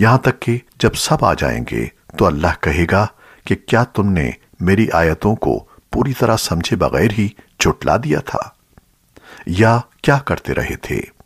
यहाँ तक कि जब सब आ जाएँगे तो अल्लाह कहेगा कि क्या तुमने मेरी आयतों को पूरी तरह समझे बगैर ही चुटला दिया था? या क्या करते रहे थे?